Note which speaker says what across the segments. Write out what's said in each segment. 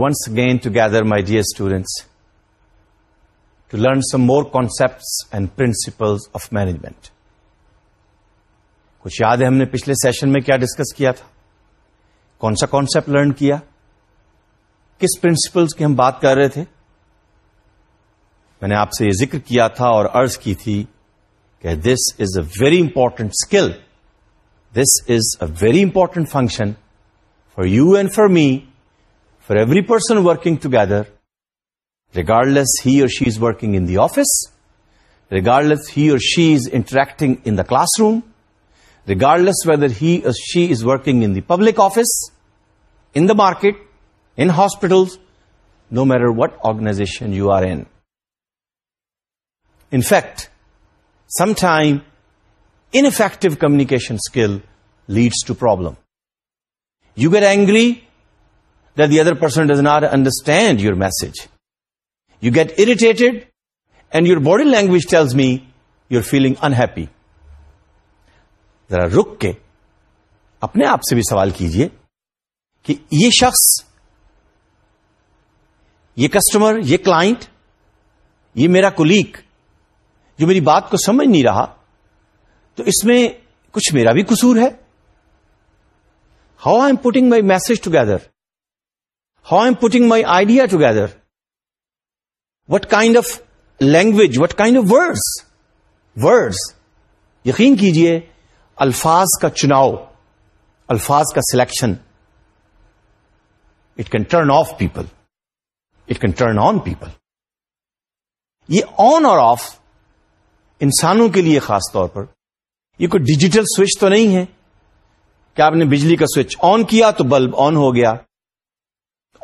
Speaker 1: Once again together my dear students to learn some more concepts and principle of management کچھ یاد ہے ہم نے پچھلے سیشن میں کیا ڈسکس کیا تھا کون سا کانسپٹ لرن کیا کس پرنسپلس کی ہم بات کر رہے تھے میں نے آپ سے یہ ذکر کیا تھا اور عرض کی تھی کہ this is a very important skill this is a very important function for you and for me For every person working together, regardless he or she is working in the office, regardless he or she is interacting in the classroom, regardless whether he or she is working in the public office, in the market, in hospitals, no matter what organization you are in. In fact, sometimes ineffective communication skill leads to problem. You get angry that the other person does not understand your message. You get irritated and your body language tells me you're feeling unhappy. ذرا رک کے اپنے آپ سے بھی سوال کیجئے کہ یہ شخص یہ کسٹمر یہ کلائنٹ یہ میرا کولیگ جو میری بات کو سمجھ نہیں رہا تو اس میں کچھ میرا بھی قصور ہے how I am putting my message together how am putting my idea together what kind of language what kind of words words یقین کیجئے الفاظ کا چناؤ الفاظ کا selection it can turn off people it can turn on people یہ آن اور of انسانوں کے لیے خاص طور پر یہ کوئی ڈیجیٹل سوئچ تو نہیں ہے کہ آپ نے بجلی کا سوئچ آن کیا تو بلب آن ہو گیا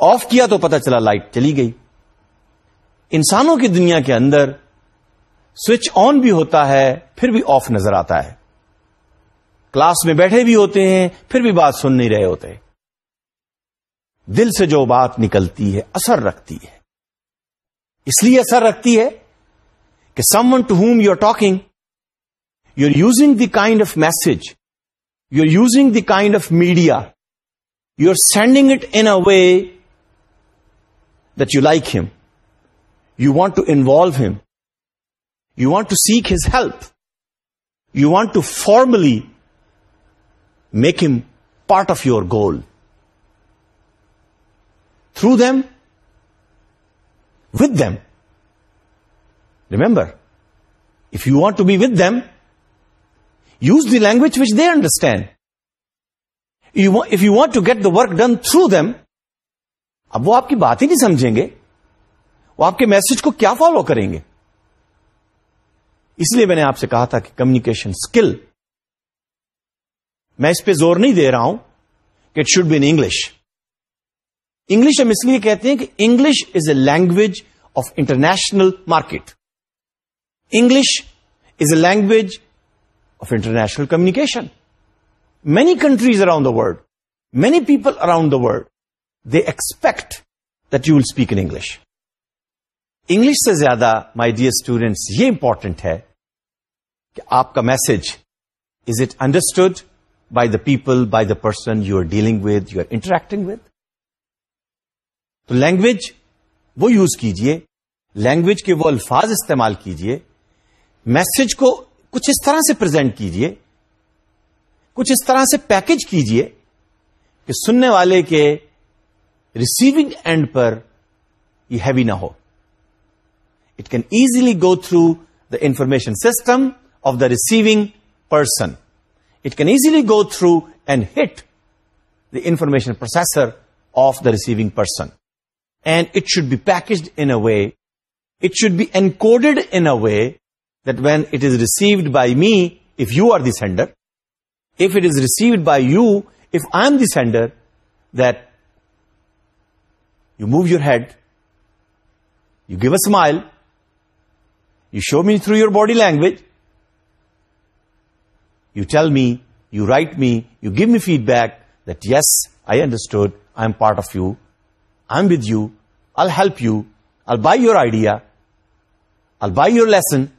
Speaker 1: آف کیا تو پتا چلا لائٹ چلی گئی انسانوں کی دنیا کے اندر سوئچ آن بھی ہوتا ہے پھر بھی آف نظر آتا ہے کلاس میں بیٹھے بھی ہوتے ہیں پھر بھی بات سن نہیں رہے ہوتے دل سے جو بات نکلتی ہے اثر رکھتی ہے اس لیے اثر رکھتی ہے کہ someone to whom you are talking you are using the kind of message you are using the kind of media you are sending it in a way that you like him. You want to involve him. You want to seek his help. You want to formally make him part of your goal. Through them, with them. Remember, if you want to be with them, use the language which they understand. If you want to get the work done through them, اب وہ آپ کی بات ہی نہیں سمجھیں گے وہ آپ کے میسج کو کیا فالو کریں گے اس لیے میں نے آپ سے کہا تھا کہ کمیونیکیشن اسکل میں اس پہ زور نہیں دے رہا ہوں کہ it should in English English ہم اس لیے کہتے ہیں کہ English is a language of international market English is a language of international communication many countries around the world many people around the world they expect that you will speak English English سے زیادہ my dear students یہ important ہے کہ آپ کا message is it understood by the people by the person you are dealing with you are interacting with تو language وہ use کیجیے لینگویج کے وہ الفاظ استعمال کیجیے میسج کو کچھ اس طرح سے پرزینٹ کیجیے کچھ اس طرح سے پیکج کیجیے کہ سننے والے کے ریسیونگ اینڈ پر یہ ہیوی نہ ہو it can easily go through the information system of the receiving person it can easily go through and hit the information processor of the receiving person and it should be packaged in a way it should be encoded in a that when it is received by me if you are the sender if it is received by you if I am the sender that You move your head, you give a smile, you show me through your body language, you tell me, you write me, you give me feedback that yes, I understood, I'm part of you, I'm with you, I'll help you, I'll buy your idea, I'll buy your lesson,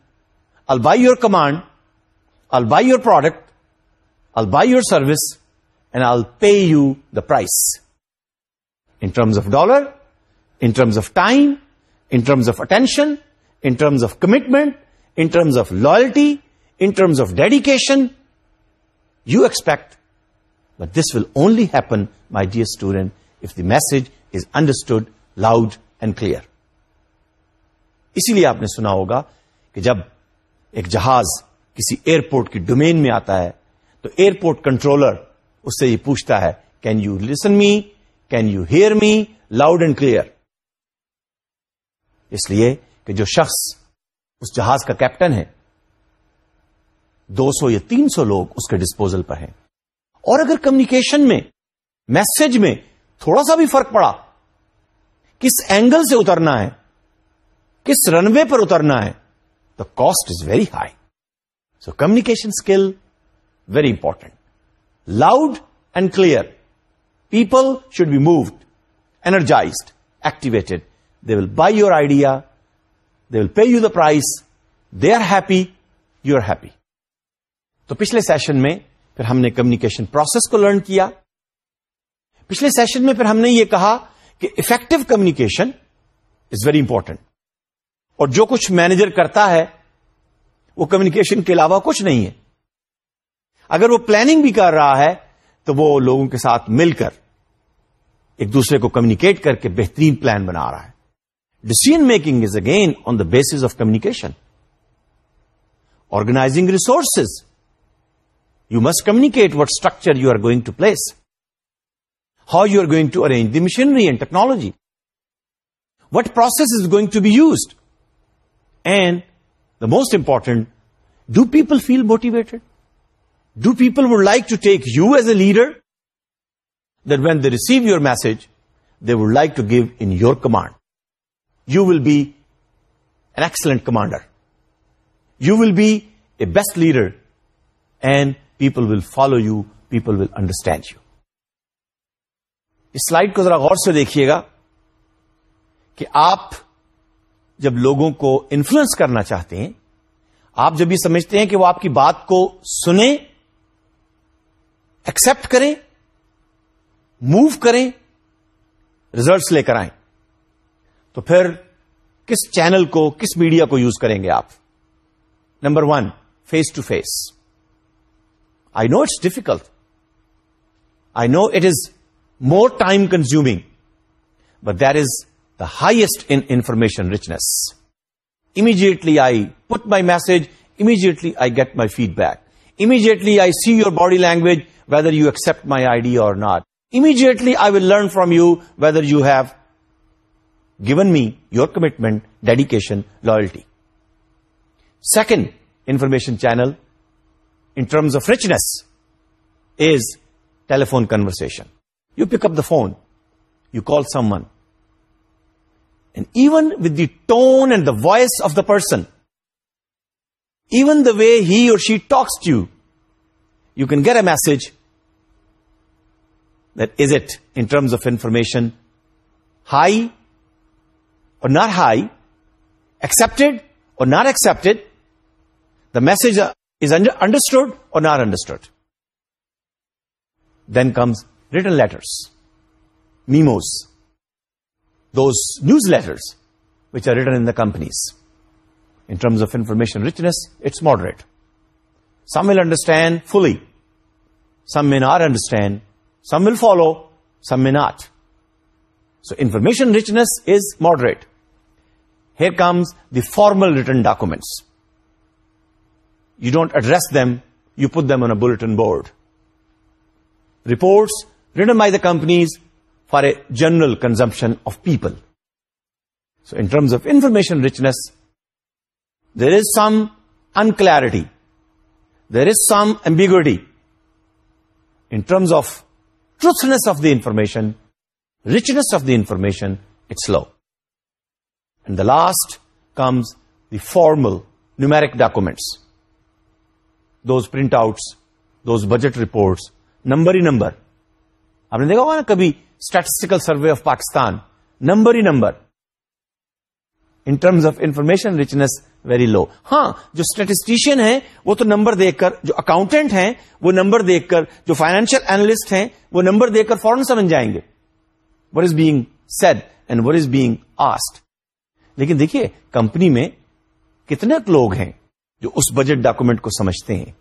Speaker 1: I'll buy your command, I'll buy your product, I'll buy your service, and I'll pay you the price. Terms of dollar in terms of time in terms of attention in terms of commitment in terms of loyalty in terms of dedication you expect but this will only happen my dear student if the message is understood loud and clear اسی لیے آپ نے سنا ہوگا کہ جب ایک جہاز کسی ایئرپورٹ کی ڈومین میں آتا ہے تو ایئرپورٹ کنٹرولر اس سے یہ پوچھتا ہے can you listen me can you hear me loud and clear اس لیے کہ جو شخص اس جہاز کا کیپٹن ہے دو سو یا تین سو لوگ اس کے ڈسپوزل پر ہیں اور اگر کمیکیشن میں میسج میں تھوڑا سا بھی فرق پڑا کس اینگل سے اترنا ہے کس رن وے پر اترنا ہے تو cost is very high so communication skill very important loud and clear people should be moved energised activated they will buy your idea they will pay you the price they are happy you are happy تو پچھلے session میں پھر ہم نے communication process کو learn کیا پچھلے session میں پھر ہم نے یہ کہا کہ effective communication is very important اور جو کچھ مینیجر کرتا ہے وہ کمیونیکیشن کے علاوہ کچھ نہیں ہے اگر وہ پلاننگ بھی کر رہا ہے تو وہ لوگوں کے ساتھ مل کر ایک دوسرے کو کمیونیکیٹ کر کے بہترین پلان بنا رہا ہے decision making is again on the base of communication organising resources you must communicate what structure you are going to place how you are going to arrange the machinery and technology what process is going to be used and the most important do people feel motivated do people would like to take you as a leader that when they receive your message they would like to give in your command you will be an excellent commander you will be a best leader and people will follow you people will understand you اس slide کو ذرا غور سے دیکھیے گا کہ آپ جب لوگوں کو انفلوئنس کرنا چاہتے ہیں آپ جب یہ سمجھتے ہیں کہ وہ آپ کی بات کو سنیں ایکسپٹ کریں موو کریں ریزلٹس لے کر آئیں تو پھر کس چینل کو کس میڈیا کو یوز کریں گے آپ number one face to face I know it's difficult I know it is more time consume but there is the highest information richness immediately I put my message immediately I get my feedback immediately I see your body language whether you accept my idea or not Immediately I will learn from you whether you have given me your commitment, dedication, loyalty. Second information channel in terms of richness is telephone conversation. You pick up the phone, you call someone, and even with the tone and the voice of the person, even the way he or she talks to you, you can get a message that is it in terms of information, high or not high, accepted or not accepted, the message is understood or not understood. Then comes written letters, memos, those newsletters which are written in the companies. In terms of information richness, it's moderate. Some will understand fully, some may not understand some will follow, some may not. So information richness is moderate. Here comes the formal written documents. You don't address them, you put them on a bulletin board. Reports written by the companies for a general consumption of people. So in terms of information richness, there is some unclarity. There is some ambiguity. In terms of س دیفرمیشن richness of the information it's low and the last comes formal numeric documents those printouts those budget reports number ہی number آپ نے دیکھا ہوا نا کبھی statistical survey of Pakistan number ہی number in terms of information richness very low ہاں جو اسٹیٹسٹیشین ہیں وہ تو نمبر دیکھ کر جو اکاؤنٹینٹ ہیں وہ نمبر دیکھ کر جو فائنینشیل اینالسٹ ہیں وہ نمبر دیکھ کر فورن سمجھ جائیں گے what is being said and what is being asked لیکن دیکھیے کمپنی میں کتنے لوگ ہیں جو اس بجٹ ڈاکومنٹ کو سمجھتے ہیں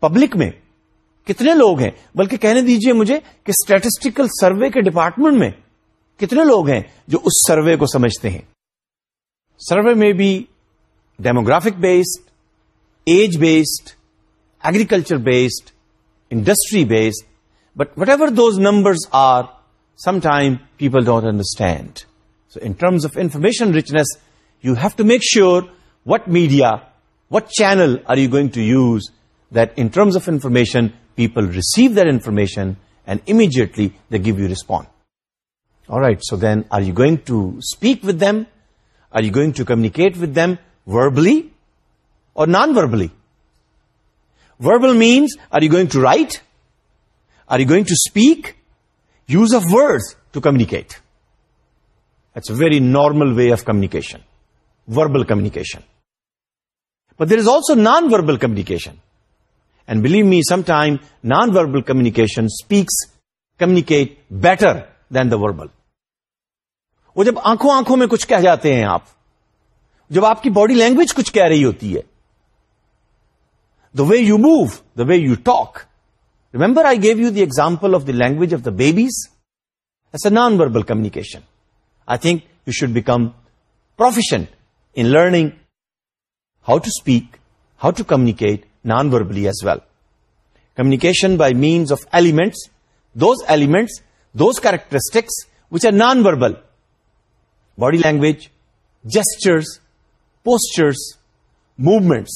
Speaker 1: پبلک میں کتنے لوگ ہیں بلکہ کہنے دیجیے مجھے کہ اسٹیٹسٹیکل سروے کے ڈپارٹمنٹ میں کتنے لوگ ہیں جو اس سروے کو سمجھتے ہیں سروے میں بھی demographic based age based agriculture based industry based but whatever those numbers are some time people don't understand so in terms of information richness you have to make sure what media what channel are you going to use that in terms of information people receive that information and immediately they give you respond right so then are you going to speak with them Are you going to communicate with them verbally or non-verbally? Verbal means, are you going to write? Are you going to speak? Use of words to communicate. That's a very normal way of communication, verbal communication. But there is also non-verbal communication. And believe me, sometimes non-verbal communication communicate better than the verbal. وہ جب آنکھوں آنکھوں میں کچھ کہہ جاتے ہیں آپ جب آپ کی باڈی لینگویج کچھ کہہ رہی ہوتی ہے the way you move the way you talk remember I give you the example of the language of the babies as a non verbal communication I think you should become proficient in learning how to speak how to communicate non verbally as well communication by means of elements those elements those characteristics which are non verbal body language gestures postures movements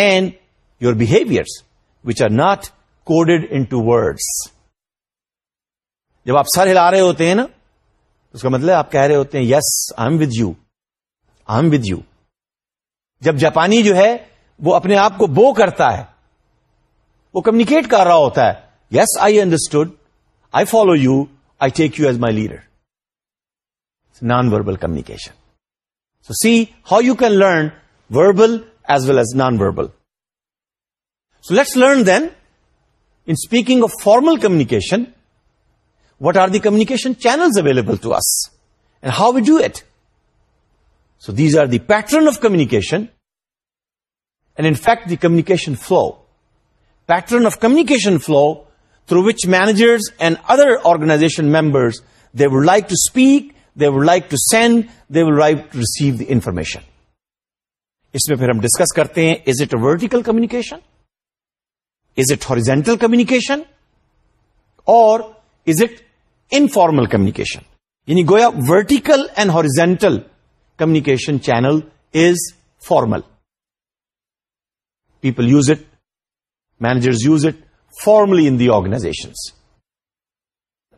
Speaker 1: and your behaviours which are not coded into words جب آپ سر ہلا رہے ہوتے ہیں نا اس کا مطلب آپ کہہ رہے ہوتے ہیں yes I am with you I am with you جب جاپانی جو ہے وہ اپنے آپ کو بو کرتا ہے وہ کمیونیکیٹ کر رہا ہوتا ہے yes I understood I follow you I take you as my leader It's non-verbal communication. So see how you can learn verbal as well as non-verbal. So let's learn then, in speaking of formal communication, what are the communication channels available to us and how we do it. So these are the pattern of communication and in fact the communication flow. Pattern of communication flow through which managers and other organization members, they would like to speak would like to send they would like to receive the information اس میں پھر ہم discuss کرتے ہیں is it vertical communication is it horizontal communication or is it informal communication یعنی گویا vertical and horizontal communication channel is formal people use it managers use it formally in the organisation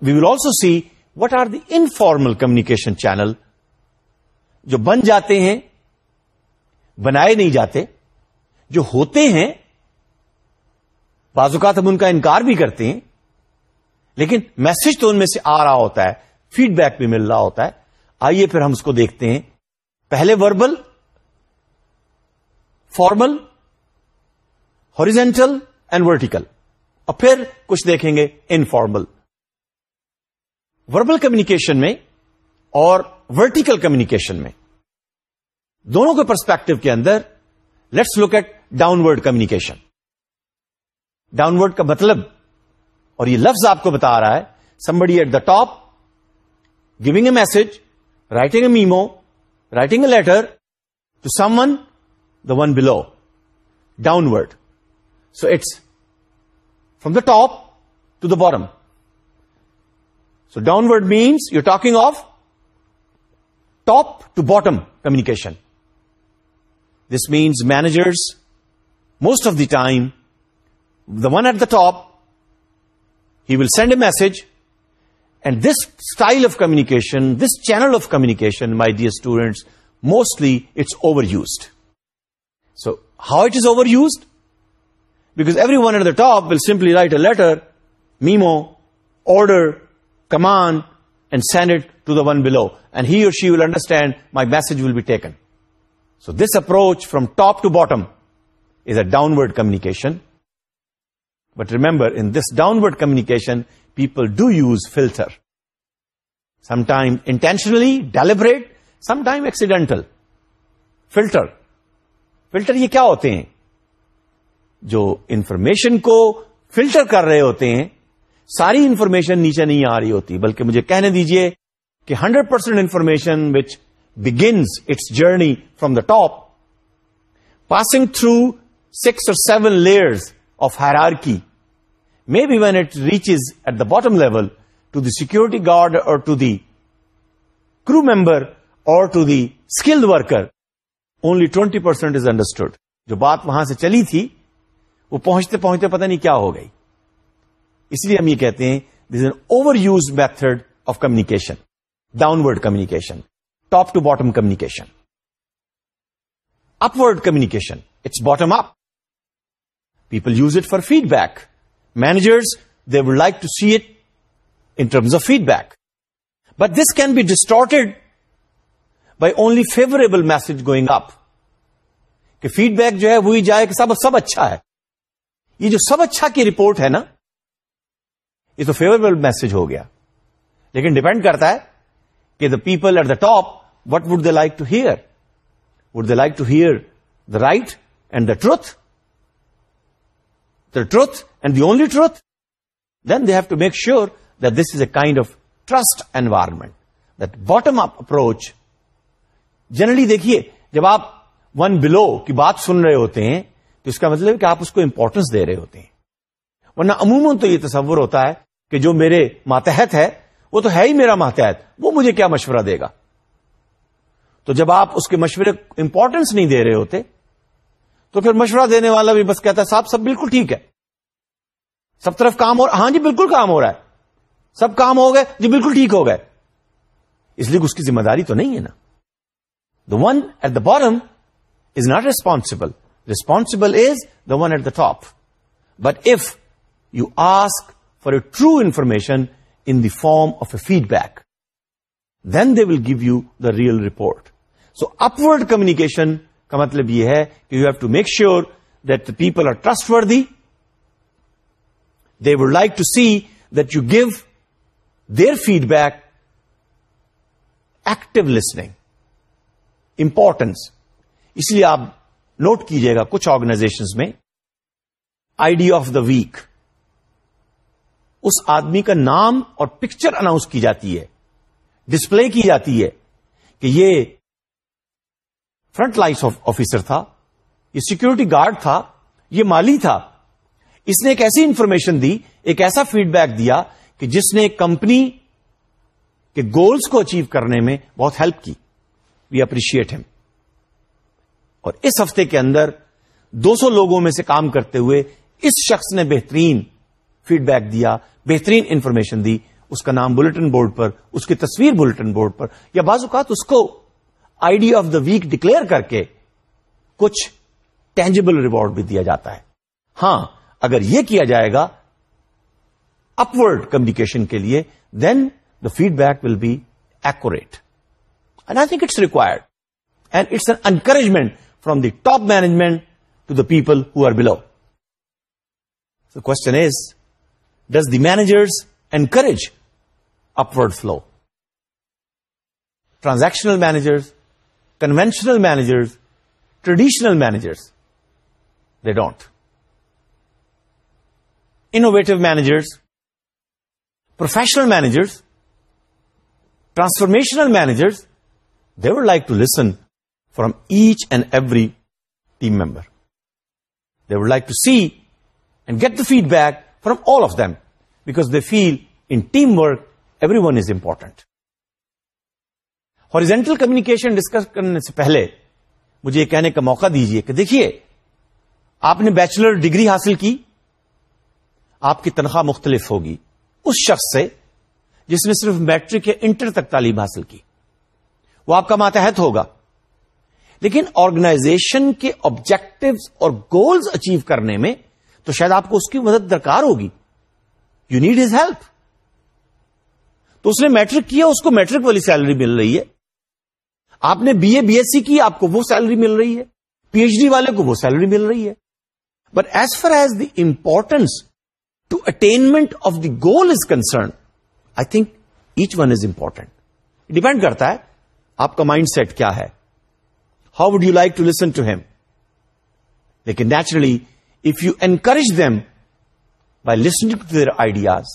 Speaker 1: we will also see what are the informal communication channel جو بن جاتے ہیں بنائے نہیں جاتے جو ہوتے ہیں بازو ہم ان کا انکار بھی کرتے ہیں لیکن میسج تو ان میں سے آ رہا ہوتا ہے فیڈ بیک بھی مل رہا ہوتا ہے آئیے پھر ہم اس کو دیکھتے ہیں پہلے verbal formal horizontal and vertical اور پھر کچھ دیکھیں گے انفارمل وربل کمیونیکیشن میں اور ورٹیکل کمیونیکیشن میں دونوں کے پرسپیکٹو کے اندر let's look at downward down downward کا مطلب اور یہ لفظ آپ کو بتا رہا ہے somebody at the top giving a message writing a memo writing a letter to someone the one below downward so it's from the top to the bottom So downward means you're talking of top to bottom communication. This means managers, most of the time, the one at the top, he will send a message, and this style of communication, this channel of communication, my dear students, mostly it's overused. So how it is overused? Because everyone at the top will simply write a letter, memo, order, command and sent to the one below and he'll understand my message will be taken so this approach from top to bottom is a downward communication but remember in this downward communication people do use filter sometime intentionally deliberate sometime accidental filter filter یہ کیا ہوتے ہیں جو information کو filter کر رہے ہوتے ہیں ساری انفارمیشن نیچے نہیں آ رہی ہوتی بلکہ مجھے کہنے دیجیے کہ hundred percent information which begins its journey from the top passing through six or seven layers of hierarchy may be when it reaches at the bottom level to the security guard or to the crew member or to the skilled worker only twenty percent is understood جو بات وہاں سے چلی تھی وہ پہنچتے پہنچتے پتہ نہیں کیا ہو گئی اس لیے ہم یہ کہتے ہیں this an over use method of communication downward communication top to bottom communication upward communication it's bottom up people use it for feedback managers they would like to see it in terms of feedback but this can be distorted by only favourable message going up کہ feed back جو ہے وہی جائے کہ سب سب اچھا ہے یہ جو سب اچھا کی رپورٹ ہے نا تو فیوریبل میسج ہو گیا لیکن ڈپینڈ کرتا ہے کہ the people at the top what would they like to hear would they like to hear the right and the truth the truth and the only truth then they have to make sure this is a kind of trust environment bottom up approach generally دیکھیے جب آپ one بلو کی بات سن رہے ہوتے ہیں تو اس کا مطلب کہ آپ اس کو امپورٹینس دے رہے ہوتے ہیں ورنہ عموماً تو یہ تصور ہوتا ہے کہ جو میرے ماتحت ہے وہ تو ہے ہی میرا ماتحت وہ مجھے کیا مشورہ دے گا تو جب آپ اس کے مشورے امپورٹنس نہیں دے رہے ہوتے تو پھر مشورہ دینے والا بھی بس کہتا ہے صاحب سب بالکل ٹھیک ہے سب طرف کام ہو رہا ہاں جی بالکل کام ہو رہا ہے سب کام ہو گئے جی بالکل ٹھیک ہو گئے اس لیے اس کی ذمہ داری تو نہیں ہے نا the one at the bottom is not responsible responsible is the one at the top but if you ask true information in the form of a feedback then they will give you the real report so upward communication کا مطلب یہ ہے کہ you have to make sure that the people are trust for the they would like to see do give their feed back active listening importance اس لیے آپ note کیجیے گا کچھ آرگنائزیشن میں idea of the week اس آدمی کا نام اور پکچر اناؤنس کی جاتی ہے ڈسپلے کی جاتی ہے کہ یہ فرنٹ لائن آفیسر تھا یہ سیکورٹی گارڈ تھا یہ مالی تھا اس نے ایک ایسی انفارمیشن دی ایک ایسا فیڈ بیک دیا کہ جس نے کمپنی کے گولز کو اچیو کرنے میں بہت ہیلپ کی وی اپریشیٹ ہم اور اس ہفتے کے اندر دو سو لوگوں میں سے کام کرتے ہوئے اس شخص نے بہترین فیڈ بیک دیا بہترین انفارمیشن دی اس کا نام بلٹن بورڈ پر اس کی تصویر بلٹن بورڈ پر یا بعض اوقات اس کو idea of the week declare کر کے کچھ ٹینجبل ریوارڈ بھی دیا جاتا ہے ہاں اگر یہ کیا جائے گا اپورڈ کمیکیشن کے لیے then the feedback will be act and I think it's required and it's an encouragement from the top management to the people who are below question is Does the managers encourage upward flow? Transactional managers, conventional managers, traditional managers, they don't. Innovative managers, professional managers, transformational managers, they would like to listen from each and every team member. They would like to see and get the feedback all of them because they feel in team work every one is important اورشن discuss کرنے سے پہلے مجھے یہ کہنے کا موقع دیجیے کہ دیکھیے آپ نے بیچلر ڈگری حاصل کی آپ کی تنخواہ مختلف ہوگی اس شخص سے جس نے صرف میٹرک یا انٹر تک تعلیم حاصل کی وہ آپ کا ماتحت ہوگا لیکن آرگنائزیشن کے آبجیکٹو اور گولز اچیو کرنے میں تو شاید آپ کو اس کی مدد درکار ہوگی یو نیڈ ہز ہیلپ تو اس نے میٹرک کیا اس کو میٹرک والی سیلری مل رہی ہے آپ نے B A B S C کی آپ کو وہ سیلری مل رہی ہے پی ایچ ڈی والے کو وہ سیلری مل رہی ہے but as far as the importance to attainment of the goal is concern I think each one is important depend کرتا ہے آپ کا مائنڈ سیٹ کیا ہے how would you like to listen to him لیکن نیچرلی ج them by listening to their ideas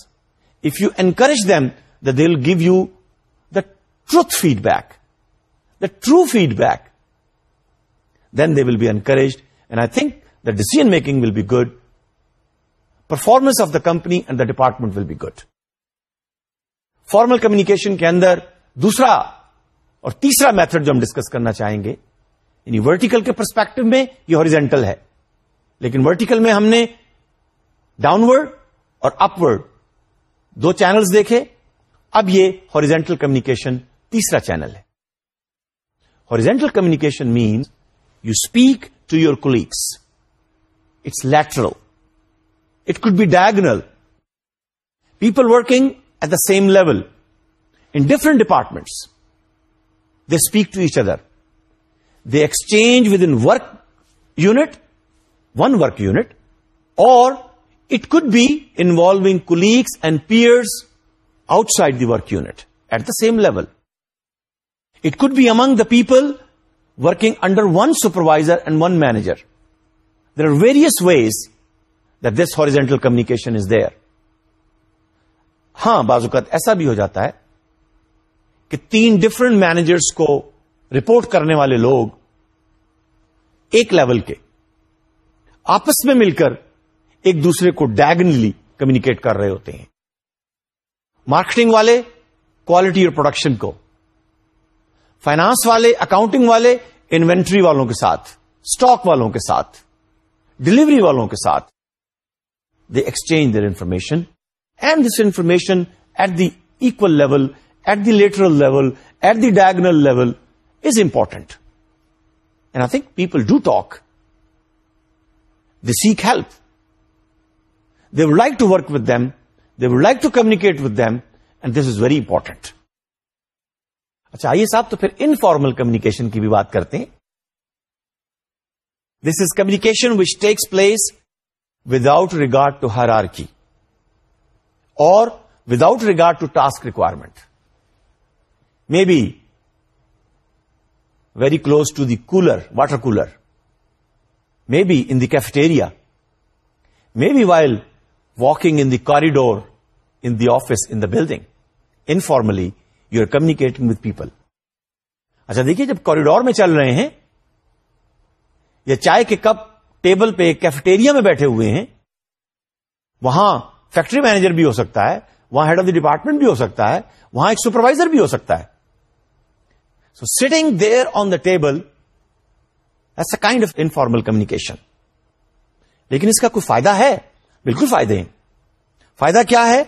Speaker 1: if you encourage them دا دل give you the truth feedback the true feedback then they will be encouraged and I think the decision making will be good performance of the company and the department will be good formal communication کے اندر دوسرا اور تیسرا method جو ہم discuss کرنا چاہیں گے یونیورٹیکل کے پرسپیکٹو میں یہ ہوریجینٹل ہے لیکن ورٹیکل میں ہم نے ڈاؤنورڈ اور اپورڈ دو چینلز دیکھے اب یہ ہاریزینٹل کمیکیشن تیسرا چینل ہے horizontal communication means you speak to your colleagues it's lateral it could be diagonal people working at the same level in different departments they speak to each other they exchange within work unit one work unit or it could be involving colleagues and peers outside the work unit at the same level it could be among the people working under one supervisor and one manager there various ways this horizontal communication is there ہاں بعض اوقات ایسا بھی ہو جاتا ہے کہ تین different managers کو رپورٹ کرنے والے لوگ ایک لیول کے آپس میں مل کر ایک دوسرے کو ڈائگنلی کمیونیکیٹ کر رہے ہوتے ہیں مارکیٹنگ والے کوالٹی اور پروڈکشن کو فائنانس والے اکاؤنٹنگ والے انوینٹری والوں کے ساتھ اسٹاک والوں کے ساتھ ڈلیوری والوں کے ساتھ they exchange their information and this information at the equal level at the lateral level at the diagonal level is important and I think people do talk see کیلپ they would like to work with them they would like to communicate with them and this is very important اچھا آئیے صاحب تو پھر informal communication کی بھی بات کرتے ہیں this is communication which takes place without regard to hierarchy اور without regard to task requirement may be very close to the cooler water cooler be in the cafeteria may be while walking in the corridor in the office in the building informally you are communicating with people اچھا دیکھیے جب corridor میں چل رہے ہیں یا چائے کے کپ ٹیبل پہ کیفیٹیریا میں بیٹھے ہوئے ہیں وہاں فیکٹری مینیجر بھی ہو سکتا ہے وہاں ہیڈ آف دا ڈپارٹمنٹ بھی ہو سکتا ہے وہاں ایک سپروائزر بھی ہو سکتا ہے so sitting there on the table a kind of informal communication لیکن اس کا کوئی فائدہ ہے بالکل فائدے ہیں فائدہ کیا ہے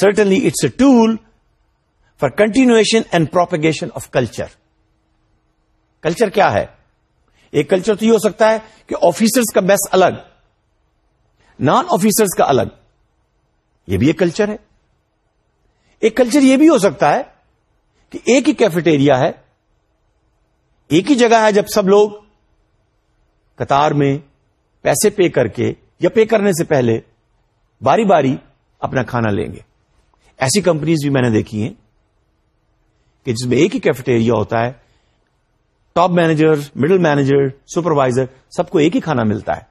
Speaker 1: certainly it's a tool for continuation and propagation of culture culture کیا ہے ایک کلچر تو یہ ہو سکتا ہے کہ آفیسرس کا بیس الگ نان آفیسرس کا الگ یہ بھی ایک کلچر ہے ایک کلچر یہ بھی ہو سکتا ہے کہ ایک ہی کیفیٹیریا ہے ایک ہی جگہ ہے جب سب لوگ قطار میں پیسے پے کر کے یا پے کرنے سے پہلے باری باری اپنا کھانا لیں گے ایسی کمپنیز بھی میں نے دیکھی ہیں کہ جس میں ایک ہی کیفیٹیریا ہوتا ہے top manager middle manager supervisor سب کو ایک ہی کھانا ملتا ہے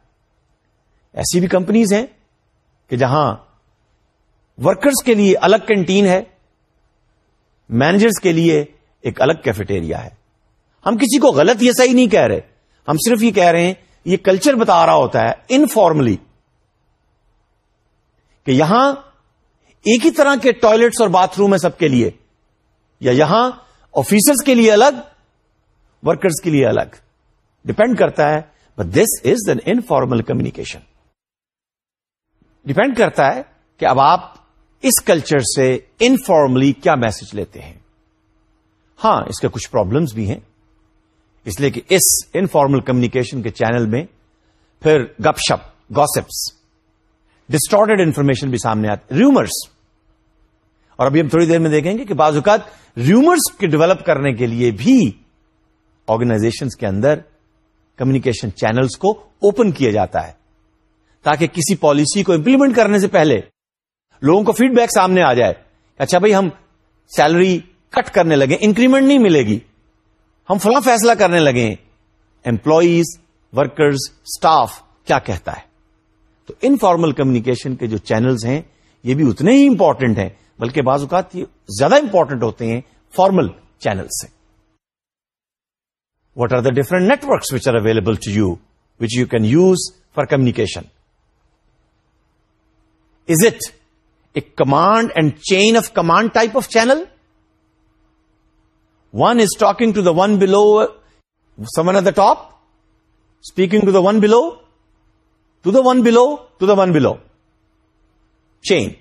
Speaker 1: ایسی بھی کمپنیز ہیں کہ جہاں ورکرز کے لیے الگ کینٹین ہے مینیجرز کے لیے ایک الگ کیفیٹیریا ہے ہم کسی کو غلط یا صحیح نہیں کہہ رہے ہم صرف یہ کہہ رہے ہیں یہ کلچر بتا رہا ہوتا ہے انفارملی کہ یہاں ایک ہی طرح کے ٹوائلٹس اور باتھ روم ہے سب کے لیے یا یہاں آفیسرس کے لیے الگ ورکرس کے لیے الگ ڈپینڈ کرتا ہے but this is then informal communication depend کرتا ہے کہ اب آپ اس کلچر سے انفارملی کیا میسج لیتے ہیں ہاں اس کے کچھ پرابلمس بھی ہیں اس لیے کہ اس انفارمل کمیونیکیشن کے چینل میں پھر گپ شپ گوسپس ڈسٹارٹیڈ انفارمیشن بھی سامنے آتی ریومرس اور ابھی ہم تھوڑی دیر میں دیکھیں گے کہ بعض اوقات ریومرس کے ڈیولپ کرنے کے لیے بھی آرگنائزیشن کے اندر کمیونیکیشن چینلز کو اوپن کیا جاتا ہے تاکہ کسی پالیسی کو امپلیمنٹ کرنے سے پہلے لوگوں کو فیڈ بیک سامنے آ جائے اچھا بھائی ہم سیلری کٹ کرنے لگے انکریمنٹ نہیں ملے گی ہم فلاں فیصلہ کرنے لگے امپلائیز ورکرز اسٹاف کیا کہتا ہے تو انفارمل کمیونیکیشن کے جو چینلز ہیں یہ بھی اتنے ہی امپورٹنٹ ہیں بلکہ بعض اوقات یہ زیادہ امپورٹنٹ ہوتے ہیں فارمل چینل سے what are the different networks which are available to you which you can use for communication is it a command and chain of command type of channel One is talking to the one below, someone at the top, speaking to the one below, to the one below, to the one below. Chain.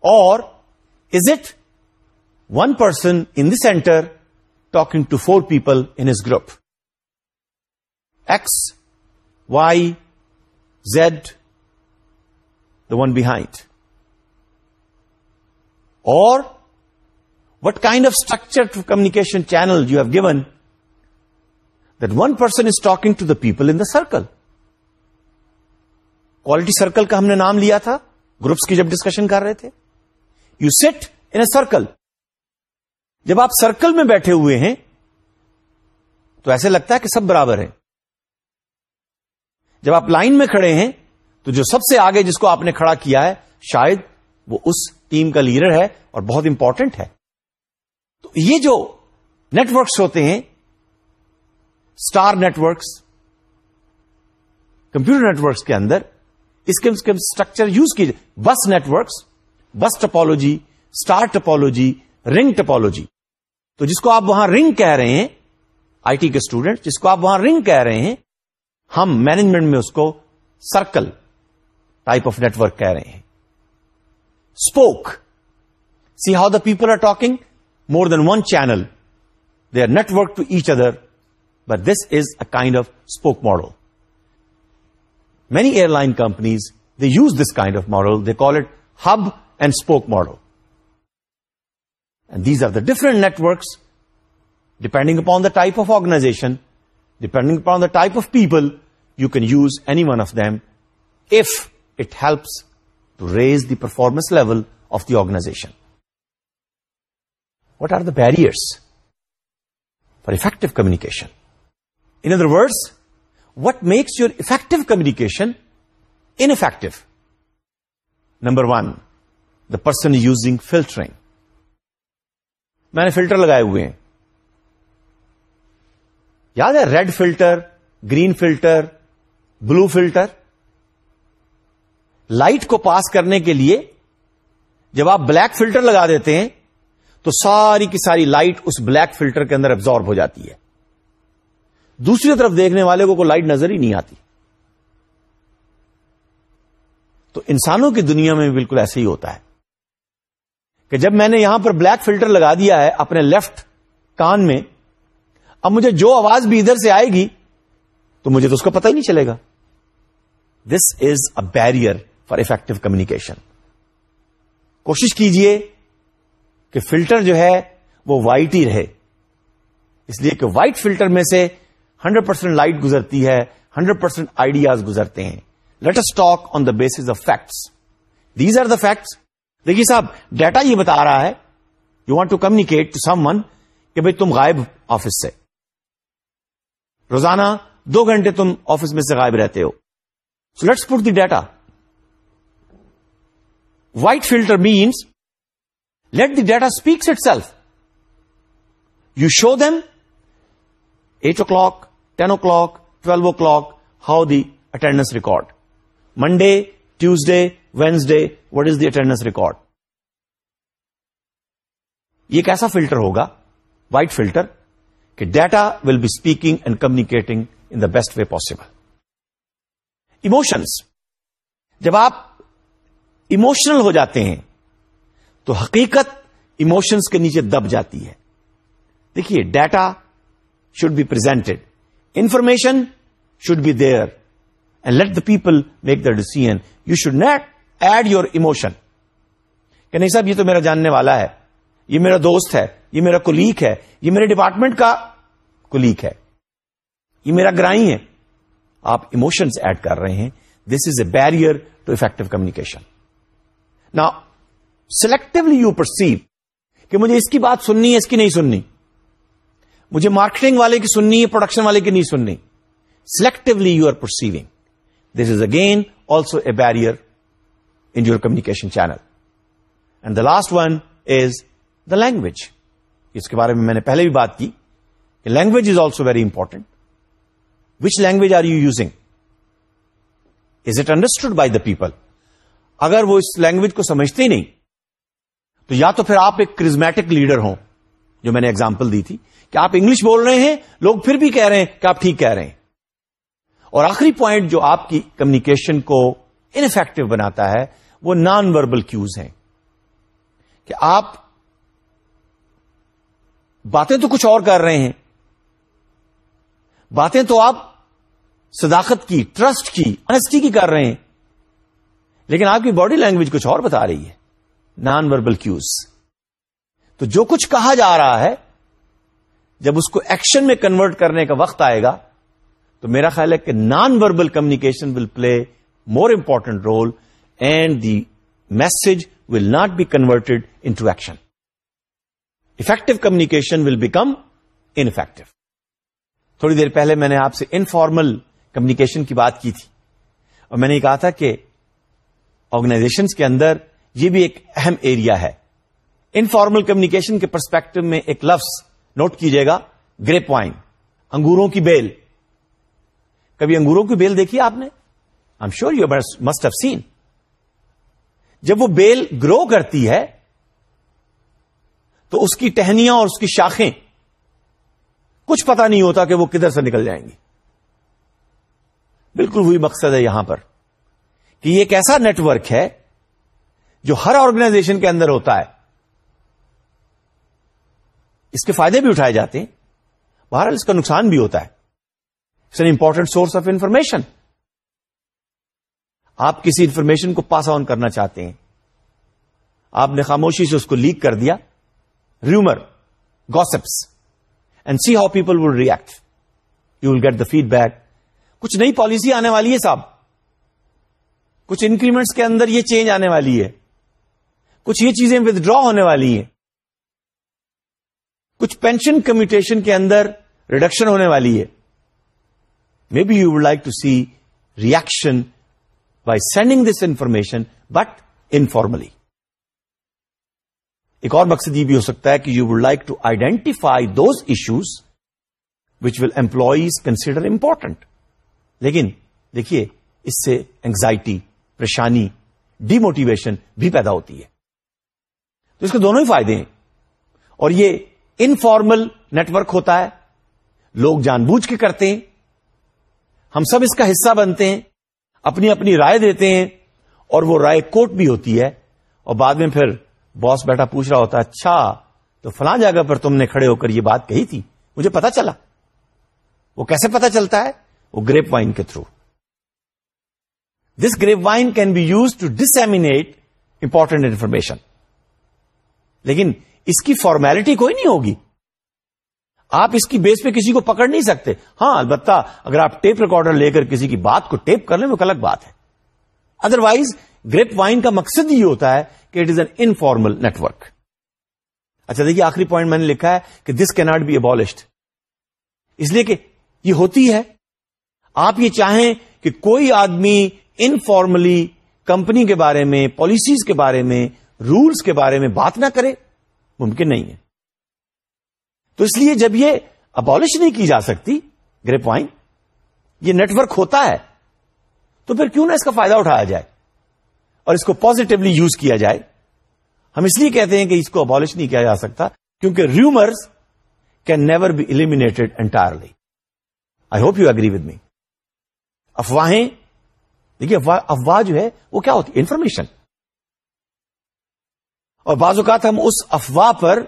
Speaker 1: Or is it one person in the center talking to four people in his group? X, Y, Z, the one behind. Or what kind of structured communication channel you have given then person is talking to the people in the circle quality circle کا ہم نے نام لیا تھا groups کی جب discussion کر رہے تھے you sit in a circle جب آپ سرکل میں بیٹھے ہوئے ہیں تو ایسے لگتا ہے کہ سب برابر ہیں جب آپ لائن میں کھڑے ہیں تو جو سب سے آگے جس کو آپ نے کھڑا کیا ہے شاید وہ اس ٹیم کا لیڈر ہے اور بہت امپورٹنٹ ہے تو یہ جو نیٹورکس ہوتے ہیں اسٹار نیٹورکس کمپیوٹر نیٹورکس کے اندر اس کے اسٹرکچر یوز کی جائے بس نیٹورکس بس topology star topology ring topology تو جس کو آپ وہاں رنگ کہہ رہے ہیں آئی ٹی کے اسٹوڈنٹ جس کو آپ وہاں رنگ کہہ رہے ہیں ہم مینجمنٹ میں اس کو سرکل ٹائپ آف نیٹورک کہہ رہے ہیں spoke see how the people are talking more than one channel. They are networked to each other, but this is a kind of spoke model. Many airline companies, they use this kind of model. They call it hub and spoke model. And these are the different networks, depending upon the type of organization, depending upon the type of people, you can use any one of them if it helps to raise the performance level of the organization. Are the the for effective effective in other other what makes your effective effective ineffective number one the person person using filtering میں نے filter لگائے ہوئے ہیں یاد ہے red filter green filter blue filter light کو pass کرنے کے لیے جب آپ بلیک فلٹر لگا دیتے ہیں تو ساری کی ساری لائٹ اس بلیک فلٹر کے اندر ابزارب ہو جاتی ہے دوسری طرف دیکھنے والے کو کوئی لائٹ نظر ہی نہیں آتی تو انسانوں کی دنیا میں بالکل ایسے ہی ہوتا ہے کہ جب میں نے یہاں پر بلیک فلٹر لگا دیا ہے اپنے لیفٹ کان میں اب مجھے جو آواز بھی ادھر سے آئے گی تو مجھے تو اس کا پتہ ہی نہیں چلے گا this is a barrier for effective communication کوشش کیجئے کہ فلٹر جو ہے وہ وائٹ ہی رہے اس لیے کہ وائٹ فلٹر میں سے ہنڈریڈ پرسینٹ لائٹ گزرتی ہے ہنڈریڈ پرسینٹ آئیڈیاز گزرتے ہیں let us talk on the base of facts these are the facts دیکھیے صاحب ڈیٹا یہ بتا رہا ہے you want to communicate to someone کہ بھائی تم غائب آفس سے روزانہ دو گھنٹے تم آفس میں سے غائب رہتے ہو so let's put the data white filter means let the data speaks itself you show then eight o'clock ten o'clock twelve o'clock how the attendance record Monday Tuesday Wednesday what is the attendance record یہ کیسا filter ہوگا white filter کہ data will be speaking and communicating in the best way possible emotions جب آپ emotional ہو جاتے ہیں تو حقیقت ایموشنس کے نیچے دب جاتی ہے دیکھیے data should be presented information should be there and let the people make the decision you should not add your emotion کہ نہیں صاحب یہ تو میرا جاننے والا ہے یہ میرا دوست ہے یہ میرا کولیگ ہے یہ میرے ڈپارٹمنٹ کا کولیگ ہے یہ میرا گرائی ہے آپ ایموشنس ایڈ کر رہے ہیں this is a barrier to effective communication نا سلیکٹولی یو پرسیو کہ مجھے اس کی بات سننی ہے اس کی نہیں سننی مجھے مارکیٹنگ والے کی سننی ہے پروڈکشن والے کی نہیں سننی selectively you are perceiving this is again also a barrier in your communication channel and the last one is the language اس کے بارے میں میں نے پہلے بھی بات کی language is also very important which language are you using is it understood by the people اگر وہ اس لینگویج کو سمجھتے ہی نہیں تو یا تو پھر آپ ایک کرزمیٹک لیڈر ہوں جو میں نے ایگزامپل دی تھی کہ آپ انگلش بول رہے ہیں لوگ پھر بھی کہہ رہے ہیں کہ آپ ٹھیک کہہ رہے ہیں اور آخری پوائنٹ جو آپ کی کمیونیکیشن کو انفیکٹو بناتا ہے وہ نان وربل کیوز ہیں کہ آپ باتیں تو کچھ اور کر رہے ہیں باتیں تو آپ صداقت کی ٹرسٹ کی انسٹی کی کر رہے ہیں لیکن آپ کی باڈی لینگویج کچھ اور بتا رہی ہے نان وربل کیوز تو جو کچھ کہا جا رہا ہے جب اس کو ایکشن میں کنورٹ کرنے کا وقت آئے گا تو میرا خیال ہے کہ non verbal communication will play more important role and the message will not be converted to action effective communication will become ineffective تھوڑی دیر پہلے میں نے آپ سے انفارمل کمیکیشن کی بات کی تھی اور میں نے یہ کہا تھا کہ آرگنائزیشن کے اندر یہ بھی ایک اہم ایریا ہے انفارمل کمیونیکیشن کے پرسپیکٹو میں ایک لفظ نوٹ کیجیے گا گریپ وائن انگوروں کی بیل کبھی انگوروں کی بیل دیکھی آپ نے I sure you must have seen جب وہ بیل گرو کرتی ہے تو اس کی ٹہنیاں اور اس کی شاخیں کچھ پتا نہیں ہوتا کہ وہ کدھر سے نکل جائیں گی بالکل وہی مقصد ہے یہاں پر کہ یہ ایک ایسا نیٹورک ہے جو ہر آرگنائزیشن کے اندر ہوتا ہے اس کے فائدے بھی اٹھائے جاتے ہیں بہرحال اس کا نقصان بھی ہوتا ہے it's an important source of information آپ کسی انفارمیشن کو پاس آن کرنا چاہتے ہیں آپ نے خاموشی سے اس کو لیک کر دیا rumour gossips and see how people will react you will get the feedback کچھ نئی پالیسی آنے والی ہے صاحب کچھ انکریمنٹس کے اندر یہ چینج آنے والی ہے کچھ یہ چیزیں ود ہونے والی ہیں کچھ پینشن کمیٹیشن کے اندر ریڈکشن ہونے والی ہے may be you would like to see reaction by sending this information but informally ایک اور مقصد یہ بھی ہو سکتا ہے کہ you would like to identify those issues which will employees consider important لیکن دیکھیے اس سے اینگزائٹی پریشانی ڈیموٹیویشن بھی پیدا ہوتی ہے تو اس کے دونوں ہی فائدے ہیں اور یہ انفارمل نیٹورک ہوتا ہے لوگ جان بوجھ کے کرتے ہیں ہم سب اس کا حصہ بنتے ہیں اپنی اپنی رائے دیتے ہیں اور وہ رائے کوٹ بھی ہوتی ہے اور بعد میں پھر باس بیٹا پوچھ رہا ہوتا ہے اچھا تو فلاں جگہ پر تم نے کھڑے ہو کر یہ بات کہی تھی مجھے پتا چلا وہ کیسے پتا چلتا ہے وہ گریپ وائن کے through this grapevine can be use to disseminate important information لیکن اس کی فارمیلٹی کوئی نہیں ہوگی آپ اس کی بیس پہ کسی کو پکڑ نہیں سکتے ہاں البتہ اگر آپ ٹیپ ریکارڈر لے کر کسی کی بات کو ٹیپ کر لیں وہ الگ بات ہے ادر وائز گریپ وائن کا مقصد یہ ہوتا ہے کہ it is an informal network اچھا دیکھیے آخری پوائنٹ میں نے لکھا ہے کہ دس کی ناٹ بی ابالشڈ اس لیے کہ یہ ہوتی ہے آپ یہ چاہیں کہ کوئی آدمی انفارملی کمپنی کے بارے میں پالیسیز کے بارے میں رولس کے بارے میں بات نہ کرے ممکن نہیں ہے تو اس لیے جب یہ ابالش نہیں کی جا سکتی گرے پوائنٹ یہ نیٹ ورک ہوتا ہے تو پھر کیوں نہ اس کا فائدہ اٹھایا جائے اور اس کو پوزیٹولی یوز کیا جائے ہم اس لیے کہتے ہیں کہ اس کو ابالش نہیں کیا جا سکتا کیونکہ rumours can never be eliminated entirely I hope you agree with me افواہیں دیکھیے افواہ جو ہے وہ کیا ہوتی ہے انفارمیشن اور بعض اوقات ہم اس افواہ پر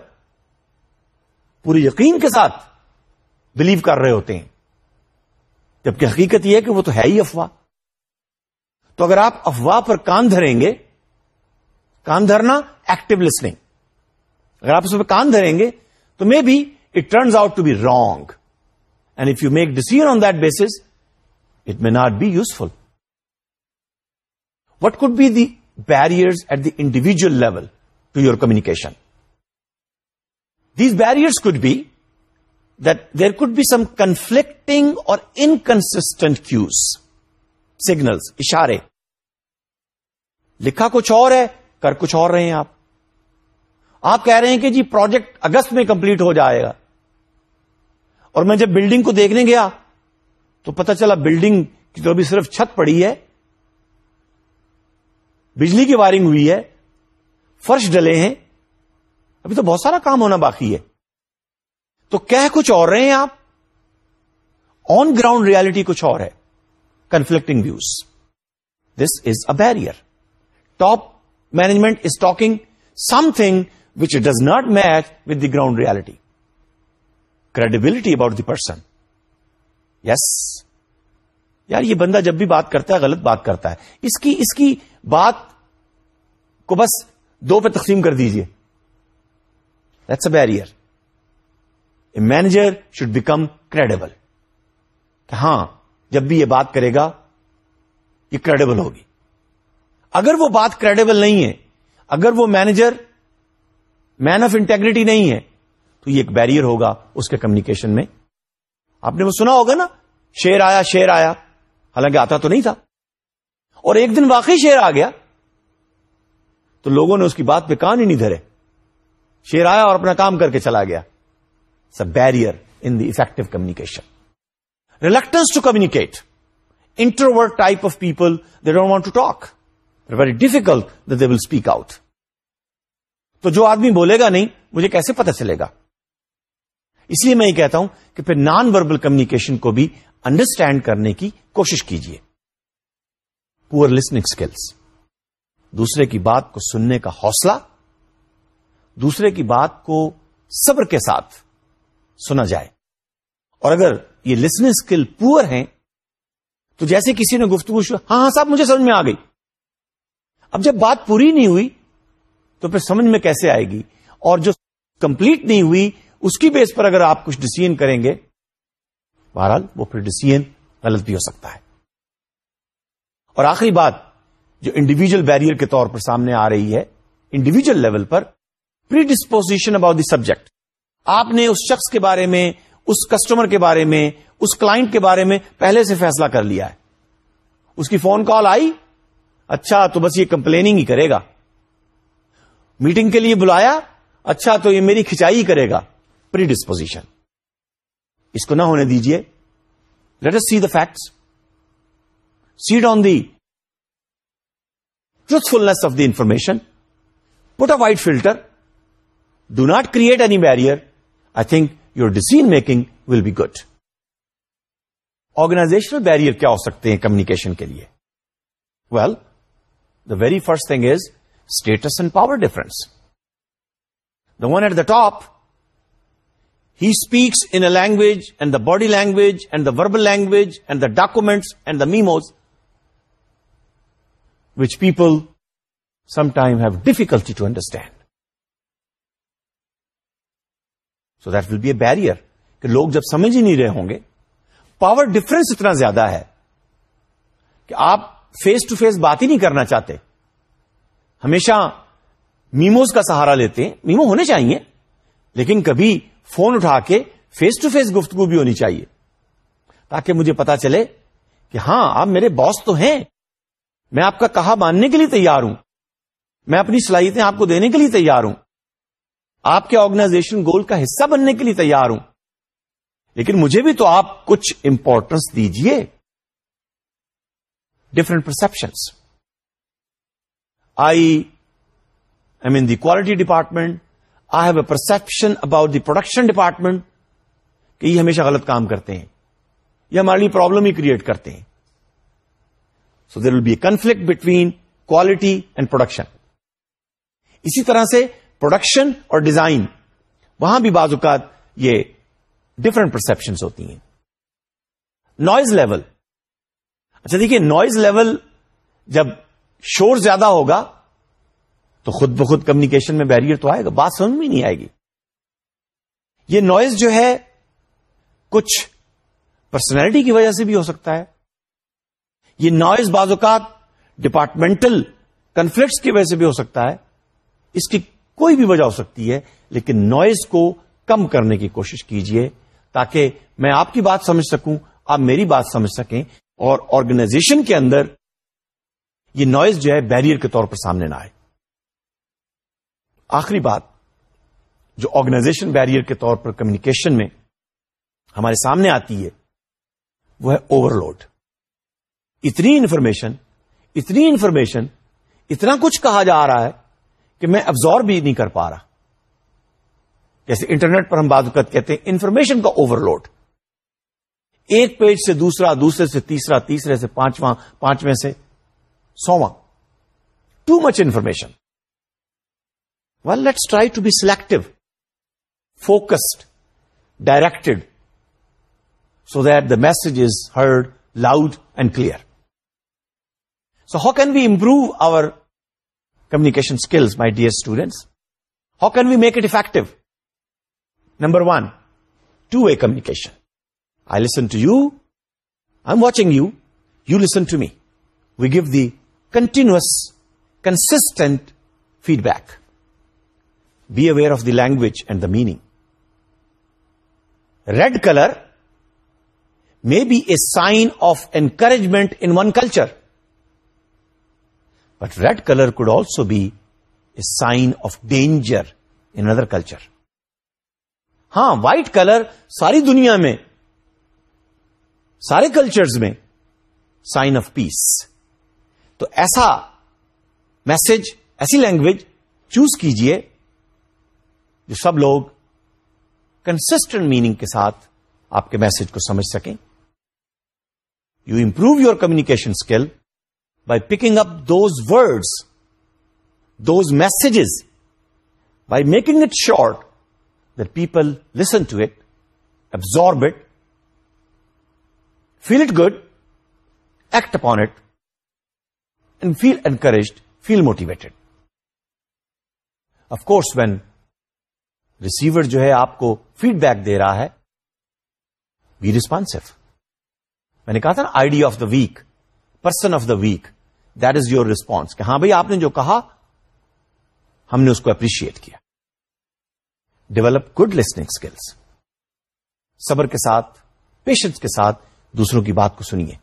Speaker 1: پوری یقین کے ساتھ بلیو کر رہے ہوتے ہیں جبکہ حقیقت یہ ہے کہ وہ تو ہے ہی افواہ تو اگر آپ افواہ پر کان دھریں گے کان دھرنا ایکٹو لسننگ اگر آپ اس پر کان دھریں گے تو may be it turns out to be wrong and if you make decision on that basis it may not be useful what could be the barriers at the individual level your communication these barriers could bat there could be some conflicting اور inconsistent cues signals اشارے لکھا کچھ اور ہے کر کچھ اور رہے ہیں آپ آپ کہہ رہے ہیں کہ جی پروجیکٹ اگست میں کمپلیٹ ہو جائے گا اور میں جب بلڈنگ کو دیکھنے گیا تو پتا چلا بلڈنگ کی جو ابھی صرف چھت پڑی ہے بجلی کی وائرنگ ہوئی ہے فرش ڈلے ہیں ابھی تو بہت سارا کام ہونا باقی ہے تو کہہ کچھ اور رہے ہیں آپ آن گراؤنڈ ریالٹی کچھ اور ہے conflicting views this is a barrier top management is talking something which does not match with the ground reality credibility about the person yes یار یہ بندہ جب بھی بات کرتا ہے غلط بات کرتا ہے اس کی اس کی بات کو بس دو پہ تقسیم کر دیجیے that's a barrier a manager should become credible کہ ہاں جب بھی یہ بات کرے گا یہ کریڈیبل ہوگی اگر وہ بات کریڈیبل نہیں ہے اگر وہ مینیجر مین آف انٹیگریٹی نہیں ہے تو یہ ایک بیرئر ہوگا اس کے کمیونیکیشن میں آپ نے وہ سنا ہوگا نا شیر آیا شیر آیا حالانکہ آتا تو نہیں تھا اور ایک دن واقعی شیر آ گیا تو لوگوں نے اس کی بات پہ کان ہی نہیں دھرے شیر آیا اور اپنا کام کر کے چلا گیا barrier in the effective communication reluctance to communicate intro type of people they don't want to talk very difficult they will speak out تو جو آدمی بولے گا نہیں مجھے کیسے پتا چلے گا اس لیے میں یہ کہتا ہوں کہ پھر نان وربل کمیکیشن کو بھی انڈرسٹینڈ کرنے کی کوشش کیجیے پور لسنگ اسکلس دوسرے کی بات کو سننے کا حوصلہ دوسرے کی بات کو صبر کے ساتھ سنا جائے اور اگر یہ لسنگ اسکل پور ہیں تو جیسے کسی نے گفتگو شروع ہاں ہاں صاحب مجھے سمجھ میں آ گئی اب جب بات پوری نہیں ہوئی تو پھر سمجھ میں کیسے آئے گی اور جو کمپلیٹ نہیں ہوئی اس کی بیس پر اگر آپ کچھ ڈسیزن کریں گے بہرحال وہ پھر ڈسیزن غلط بھی ہو سکتا ہے اور آخری بات جو انڈیویجل بیریئر کے طور پر سامنے آ رہی ہے انڈیویجل لیول پر predisposition about the subject آپ نے اس شخص کے بارے میں اس کسٹمر کے بارے میں اس کلائنٹ کے بارے میں پہلے سے فیصلہ کر لیا ہے اس کی فون کال آئی اچھا تو بس یہ کمپلیننگ ہی کرے گا میٹنگ کے لیے بلایا اچھا تو یہ میری کھچائی کرے گا پری ڈسپوزیشن اس کو نہ ہونے دیجیے as see the facts said on the truthfulness of the information put a white filter do not create any barrier I think your decision making will be good organizational barrier کیا ہو سکتے ہیں communication کے لیے well the very first thing is status and power difference the one at the top he speaks in a language and the body language and the verbal language and the documents and the memos which people some time have to to understand so that will be a کہ لوگ جب سمجھ ہی نہیں رہے ہوں گے power difference اتنا زیادہ ہے کہ آپ فیس ٹو فیس بات ہی نہیں کرنا چاہتے ہمیشہ میموز کا سہارا لیتے ہیں میمو ہونے چاہیے لیکن کبھی فون اٹھا کے فیس ٹو فیس گفتگو بھی ہونی چاہیے تاکہ مجھے پتا چلے کہ ہاں آپ میرے باس تو ہیں میں آپ کا کہا ماننے کے لیے تیار ہوں میں اپنی صلاحیتیں آپ کو دینے کے لیے تیار ہوں آپ کے آرگنائزیشن گول کا حصہ بننے کے لیے تیار ہوں لیکن مجھے بھی تو آپ کچھ امپورٹنس دیجیے different perceptions I I mean the quality department I have a perception about the production department کہ یہ ہمیشہ غلط کام کرتے ہیں یہ ہمارے لیے پرابلم ہی کریٹ کرتے ہیں so there will be a conflict between quality and production اسی طرح سے پروڈکشن اور ڈیزائن وہاں بھی بعض اوقات یہ ڈفرنٹ پرسپشن ہوتی ہیں نوائز لیول اچھا دیکھیے نوائز لیول جب شور زیادہ ہوگا تو خود بخود کمیونیکیشن میں بیریئر تو آئے گا بات سمجھ بھی نہیں آئے گی یہ نوائز جو ہے کچھ پرسنالٹی کی وجہ سے بھی ہو سکتا ہے یہ نوائز بعض اوقات ڈپارٹمنٹل کنفلکٹس کی وجہ سے بھی ہو سکتا ہے اس کی کوئی بھی وجہ ہو سکتی ہے لیکن نوائز کو کم کرنے کی کوشش کیجیے تاکہ میں آپ کی بات سمجھ سکوں آپ میری بات سمجھ سکیں اور آرگنائزیشن کے اندر یہ نوائز جو ہے بیریئر کے طور پر سامنے نہ آئے آخری بات جو آرگنائزیشن بیریئر کے طور پر کمیونیکیشن میں ہمارے سامنے آتی ہے وہ ہے اوور لوڈ اتنی انفارمیشن اتنی انفارمیشن اتنا کچھ کہا جا رہا ہے کہ میں ابزور بھی نہیں کر پا رہا جیسے انٹرنیٹ پر ہم بات کرتے کہتے ہیں انفارمیشن کا اوور لوڈ ایک پیج سے دوسرا دوسرے سے تیسرا تیسرے سے پانچواں پانچویں سے سواں too much information well let's try to be selective focused directed so that the message is heard loud and clear So how can we improve our communication skills, my dear students? How can we make it effective? Number one, two-way communication. I listen to you, I'm watching you, you listen to me. We give the continuous, consistent feedback. Be aware of the language and the meaning. Red color may be a sign of encouragement in one culture. Red colour code also be a sign of danger in other culture ہاں white colour ساری دنیا میں سارے cultures میں sign of peace تو ایسا message ایسی language choose کیجئے جو سب لوگ کنسٹنٹ میننگ کے ساتھ آپ کے میسج کو سمجھ سکیں you improve your communication skill by picking up those words, those messages by making it short the people listen to it absorb it feel it good act upon it and feel encouraged feel motivated Of course when receiver جو ہے آپ کو feed back دے رہا ہے be responsive میں نے کہا تھا idea of the week person of the week that is your response کہ ہاں بھائی آپ نے جو کہا ہم نے اس کو اپریشیٹ کیا ڈیولپ گڈ لسنگ اسکلس صبر کے ساتھ پیشنس کے ساتھ دوسروں کی بات کو سنیے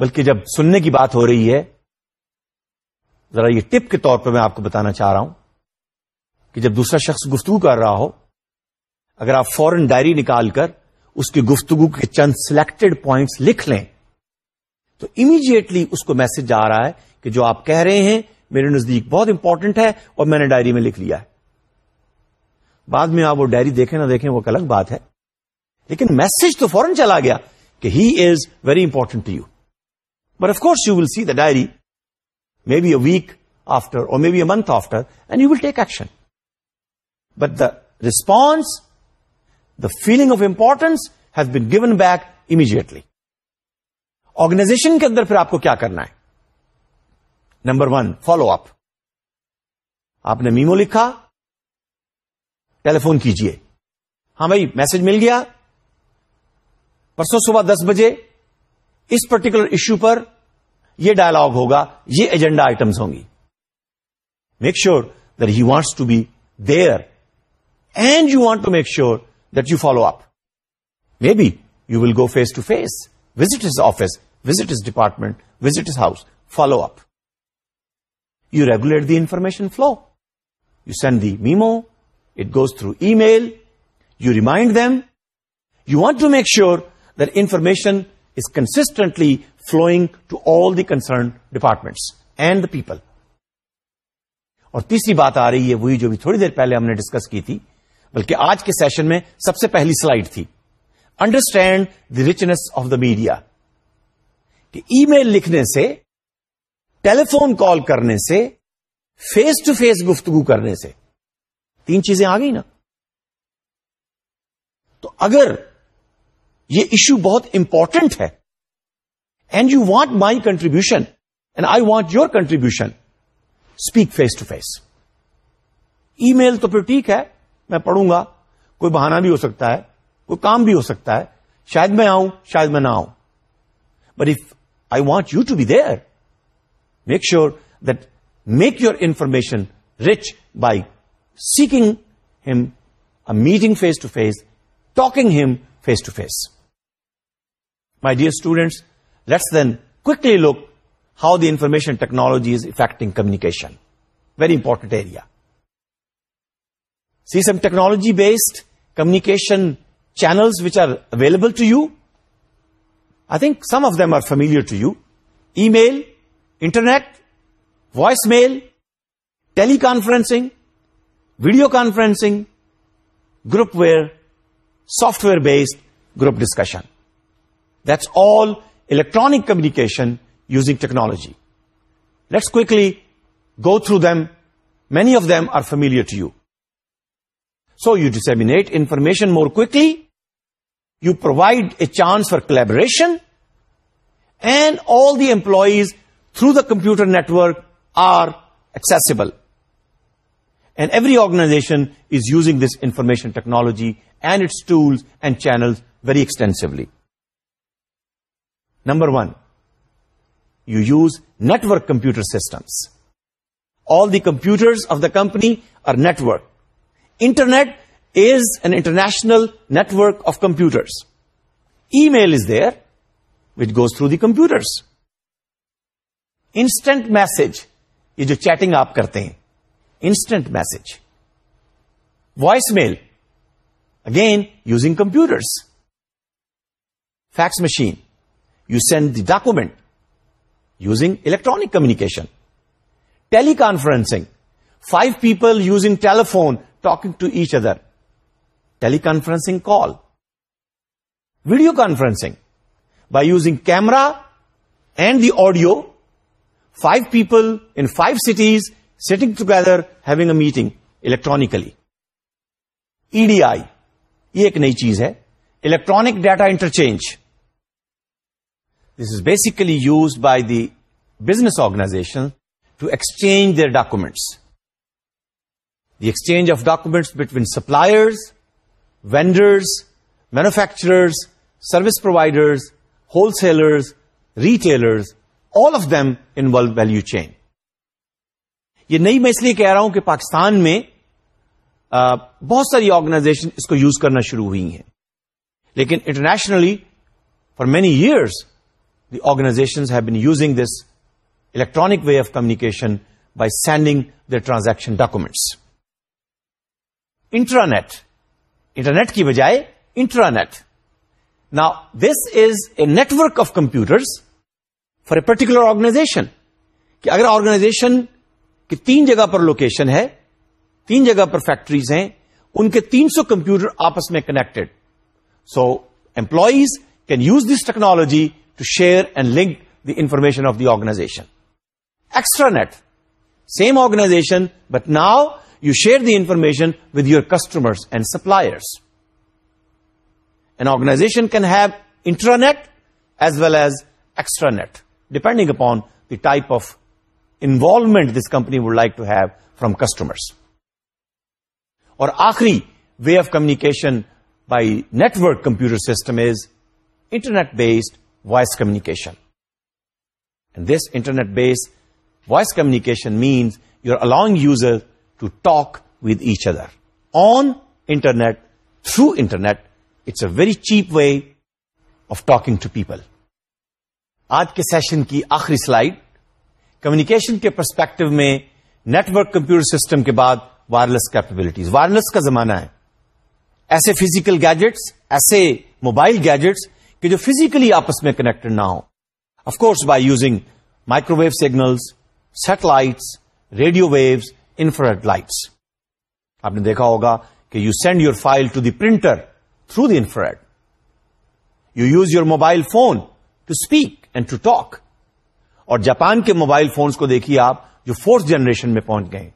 Speaker 1: بلکہ جب سننے کی بات ہو رہی ہے ذرا یہ ٹپ کے طور پہ میں آپ کو بتانا چاہ رہا ہوں کہ جب دوسرا شخص گفتگو کر رہا ہو اگر آپ فورن ڈائری نکال کر اس کی گفتگو کے چند سلیکٹڈ پوائنٹس لکھ لیں تو امیڈیٹلی اس کو میسج جا رہا ہے کہ جو آپ کہہ رہے ہیں میرے نزدیک بہت امپورٹنٹ ہے اور میں نے ڈائری میں لکھ لیا ہے بعد میں آپ وہ ڈائری دیکھیں نہ دیکھیں وہ ایک الگ بات ہے لیکن میسج تو فورن چلا گیا کہ he is very important to you but of course you will see the diary may be a week after or may be a month after and you will take action but the response the feeling of importance has been given back immediately organization کے اندر پھر آپ کو کیا کرنا ہے number one follow up آپ نے میمو لکھا ٹیلی فون کیجیے ہاں بھائی میسج مل گیا پرسوں صبح دس بجے اس پرٹیکولر ایشو پر یہ ڈائلگ ہوگا یہ ایجنڈا آئٹمس ہوں گی make sure he wants to be there and you want to make sure that you follow up maybe you will go face to face visit his office visit his department visit his house follow up you regulate the information flow you send the memo it goes through email you remind them you want to make sure the information is constantly flowing to all the concerned department and people اور تیسری بات آ رہی ہے وہی جو بھی تھوڑی دیر پہلے ہم نے ڈسکس کی تھی بلکہ آج کے سیشن میں سب سے پہلی سلائڈ تھی understand the richness of the media کہ ای میل لکھنے سے ٹیلی فون کال کرنے سے فیس ٹو فیس گفتگو کرنے سے تین چیزیں آ گئی نا تو اگر یہ ایشو بہت امپورٹنٹ ہے and you want my contribution and I want your contribution speak face to face email تو پھر ٹھیک ہے میں پڑھوں گا کوئی بہانہ بھی ہو سکتا ہے کام بھی ہو سکتا ہے شاید میں آؤں شاید میں نہ آؤں but if I want you to be there make sure that make your information rich by seeking ہم meeting face to face talking ہم face to face my dear students let's then کلی look how the information technology is affecting communication very important area see some technology based communication channels which are available to you. I think some of them are familiar to you. Email, internet, voicemail, teleconferencing, video conferencing, groupware, software-based group discussion. That's all electronic communication using technology. Let's quickly go through them. Many of them are familiar to you. So you disseminate information more quickly, you provide a chance for collaboration, and all the employees through the computer network are accessible. And every organization is using this information technology and its tools and channels very extensively. Number one, you use network computer systems. All the computers of the company are networked. Internet is an international network of computers email is there which goes through the computers instant message یہ جو chatting آپ کرتے ہیں instant message voice mail again using computers fax machine you send the document using electronic communication teleconferencing five people using telephone talking to each other teleconferencing call video conferencing by using camera and the audio five people in five cities setting together having a meeting electronically E D I یہ ایک نئی چیز ہے electronic data interchange this is basically use by the business organisation to exchange their documents the exchange of documents between suppliers, vendors manufacturers service providers wholesalers retailers all of them value chain. Value chain یہ نئی میں اس لیے کہہ رہا ہوں کہ پاکستان میں بہت ساری آرگنائزیشن اس کو یوز کرنا شروع ہوئی ہیں لیکن internationally for many years the organization have been using this electronic way of communication by sending the transaction documents intranet internet کی بجائے انٹرانیٹ نا this is a network of computer for a particular organization کہ اگر organization کی تین جگہ پر location ہے تین جگہ پر فیکٹریز ہیں ان کے تین سو کمپیوٹر آپس میں connected so employees can use this technology to share and link the information of the organization extranet same organization but now You share the information with your customers and suppliers. An organization can have intranet as well as extranet, depending upon the type of involvement this company would like to have from customers. Or aakhri way of communication by network computer system is internet-based voice communication. And this internet-based voice communication means you're allowing users to talk with each other on internet through internet it's a very cheap way of talking to people آج کے session کی آخری slide communication کے perspective میں network computer system کے بعد wireless capabilities wireless کا زمانہ ہے ایسے فزیکل گیجٹس ایسے موبائل گیجٹس کہ جو فزیکلی آپس میں کنیکٹڈ نہ ہوں of course by using microwave signals satellites radio waves infrared lights آپ نے دیکھا ہوگا کہ you send your file to the printer through the infrared you use your mobile phone to speak and to talk اور Japan کے mobile phones کو دیکھیے آپ جو فورتھ جنریشن میں پہنچ گئے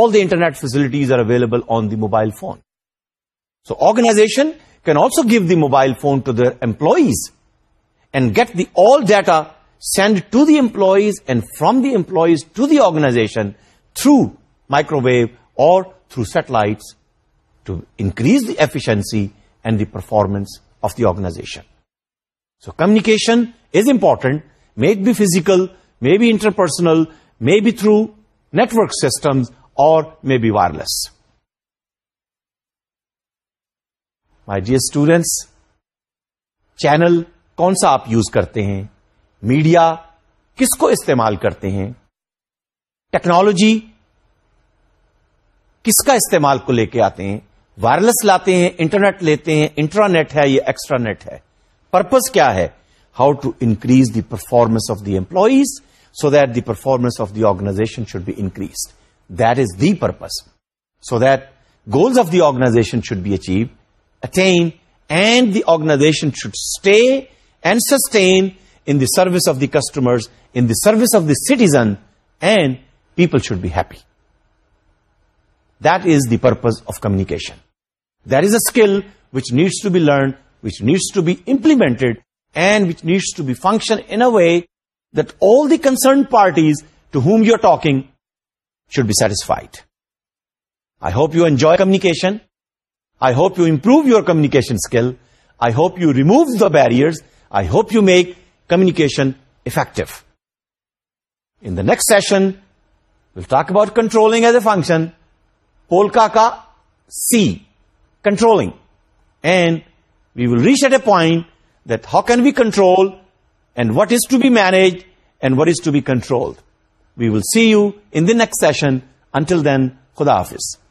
Speaker 1: all the internet facilities are available on the mobile phone so organization can also give the mobile phone to their employees and get the all data send to the employees and from the employees to the organization through microwave اور through satellites to increase the efficiency and the performance of the organization so communication is important may be physical may be interpersonal may be through network systems اور مے be wireless my dear students channel کون سا آپ use کرتے ہیں media کس کو استعمال کرتے ہیں ٹیکنالوجی کس کا استعمال کو لے کے آتے ہیں وائرلیس لاتے ہیں انٹرنیٹ لیتے ہیں انٹرانیٹ ہے یا ایکسٹرا نیٹ ہے پرپز کیا ہے how to increase the performance of the employees so that the performance of the organization should be increase that is the purpose so that goals of the organization should be achieve attain and the organization should stay and sustain in the service of the customers in the service of the citizen and People should be happy. That is the purpose of communication. That is a skill which needs to be learned, which needs to be implemented, and which needs to be functioned in a way that all the concerned parties to whom you're talking should be satisfied. I hope you enjoy communication. I hope you improve your communication skill. I hope you remove the barriers. I hope you make communication effective. In the next session, will talk about controlling as a function پولکا کا سی controlling and we will reach at a point that how can be control and what is to be manage and what is to be control we will see you in the next session until then خدا حافظ